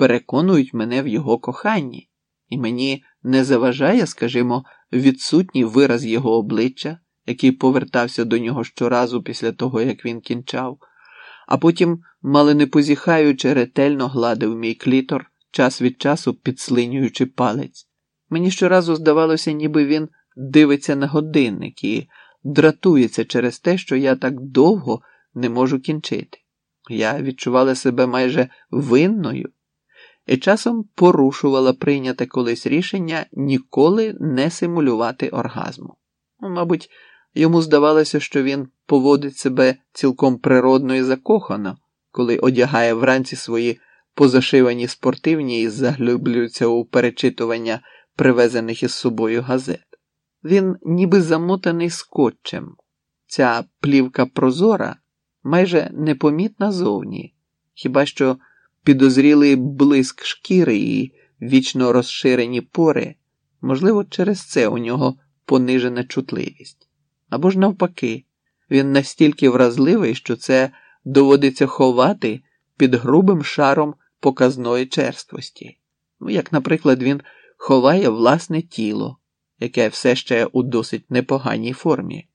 переконують мене в його коханні, і мені не заважає, скажімо, відсутній вираз його обличчя, який повертався до нього щоразу після того, як він кінчав, а потім, мало не позіхаючи, ретельно гладив мій клітор, час від часу підслинюючи палець. Мені щоразу здавалося, ніби він дивиться на годинник і дратується через те, що я так довго не можу кінчити. Я відчувала себе майже винною і часом порушувала прийняте колись рішення ніколи не симулювати оргазму. Ну, Мабуть, йому здавалося, що він поводить себе цілком природно і закохано, коли одягає вранці свої позашивані спортивні і заглиблюється у перечитування привезених із собою газет. Він ніби замотаний скотчем. Ця плівка прозора майже непомітна зовні, хіба що підозрілий блиск шкіри і вічно розширені пори, можливо, через це у нього понижена чутливість. Або ж навпаки, він настільки вразливий, що це доводиться ховати під грубим шаром показної черствості. Ну, як, наприклад, він ховає власне тіло, яке все ще у досить непоганій формі,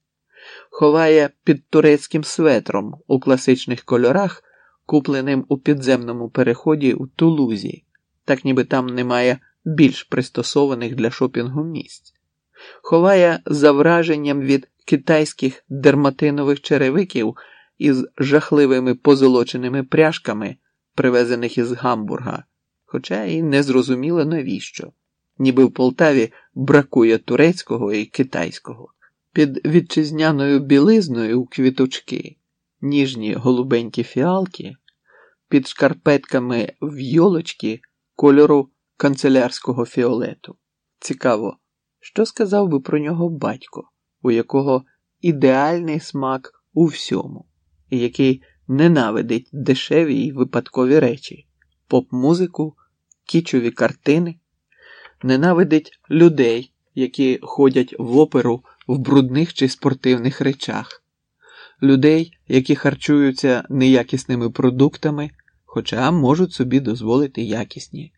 ховає під турецьким светром у класичних кольорах, купленим у підземному переході у Тулузі, так ніби там немає більш пристосованих для шопінгу місць, ховає за враженням від китайських дерматинових черевиків із жахливими позолоченими пряжками, привезених із Гамбурга, хоча і не зрозуміло навіщо, ніби в Полтаві бракує турецького і китайського. Під вітчизняною білизною у квіточки, ніжні голубенькі фіалки, під шкарпетками в'йолочки кольору канцелярського фіолету. Цікаво, що сказав би про нього батько, у якого ідеальний смак у всьому, і який ненавидить дешеві й випадкові речі, поп-музику, кічові картини, ненавидить людей, які ходять в оперу в брудних чи спортивних речах, людей, які харчуються неякісними продуктами, хоча можуть собі дозволити якісні,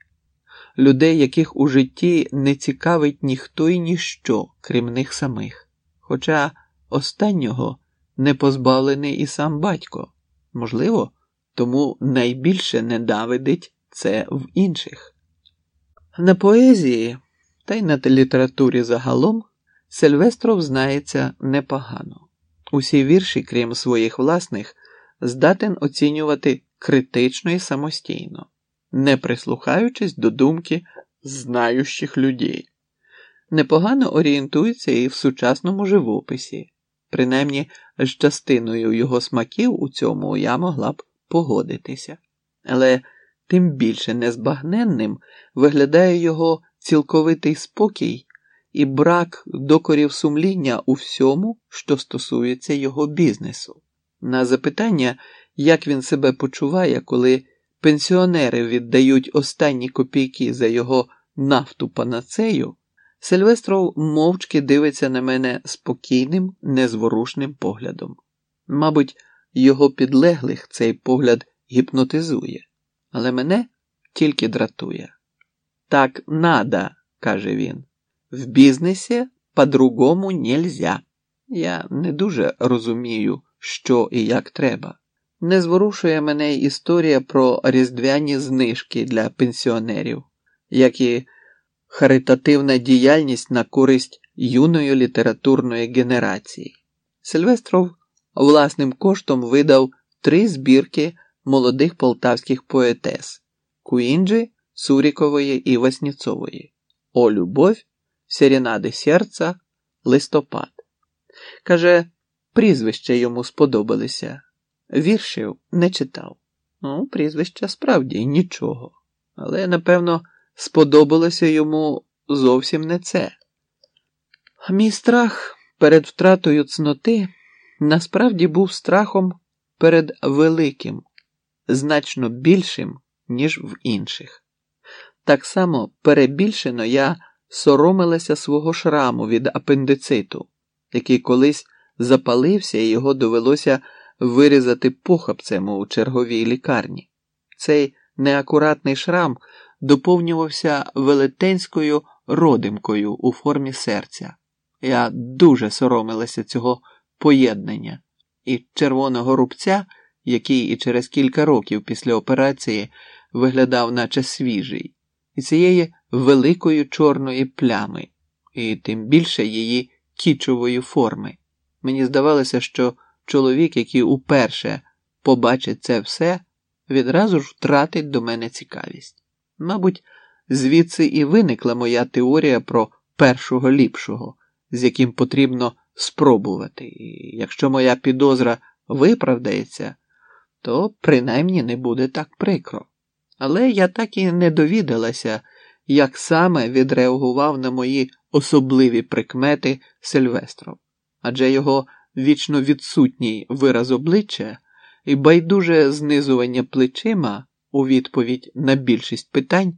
людей, яких у житті не цікавить ніхто і ніщо, крім них самих, хоча останнього не позбавлений і сам батько, можливо, тому найбільше ненавидить це в інших. На поезії та й на літературі загалом. Сильвестров знається непогано. Усі вірші, крім своїх власних, здатен оцінювати критично і самостійно, не прислухаючись до думки знаючих людей. Непогано орієнтується і в сучасному живописі, принаймні з частиною його смаків у цьому я могла б погодитися, але тим більше незбагненним виглядає його цілковитий спокій і брак докорів сумління у всьому, що стосується його бізнесу. На запитання, як він себе почуває, коли пенсіонери віддають останні копійки за його нафту панацею, Сильвестров мовчки дивиться на мене спокійним, незворушним поглядом. Мабуть, його підлеглих цей погляд гіпнотизує, але мене тільки дратує. Так надо, каже він. В бізнесі по-другому нельзя. Я не дуже розумію, що і як треба. Не зворушує мене історія про різдвяні знижки для пенсіонерів, як і харитативна діяльність на користь юної літературної генерації. Сильвестров власним коштом видав три збірки молодих полтавських поетес Куінджі, Сурікової і Васніцової О любов Серенади серця, листопад. Каже, прізвища йому сподобалися. Віршів не читав. Ну, прізвища справді нічого. Але, напевно, сподобалося йому зовсім не це. Мій страх перед втратою цноти насправді був страхом перед великим, значно більшим, ніж в інших. Так само перебільшено я соромилася свого шраму від апендициту, який колись запалився і його довелося вирізати похапцем у черговій лікарні. Цей неакуратний шрам доповнювався велетенською родимкою у формі серця. Я дуже соромилася цього поєднання і червоного рубця, який і через кілька років після операції виглядав, наче свіжий, і цієї великої чорної плями, і тим більше її кічової форми. Мені здавалося, що чоловік, який уперше побачить це все, відразу ж втратить до мене цікавість. Мабуть, звідси і виникла моя теорія про першого ліпшого, з яким потрібно спробувати, і якщо моя підозра виправдається, то принаймні не буде так прикро. Але я так і не довідалася, як саме відреагував на мої особливі прикмети Сильвестров, адже його вічно відсутній вираз обличчя і байдуже знизування плечима у відповідь на більшість питань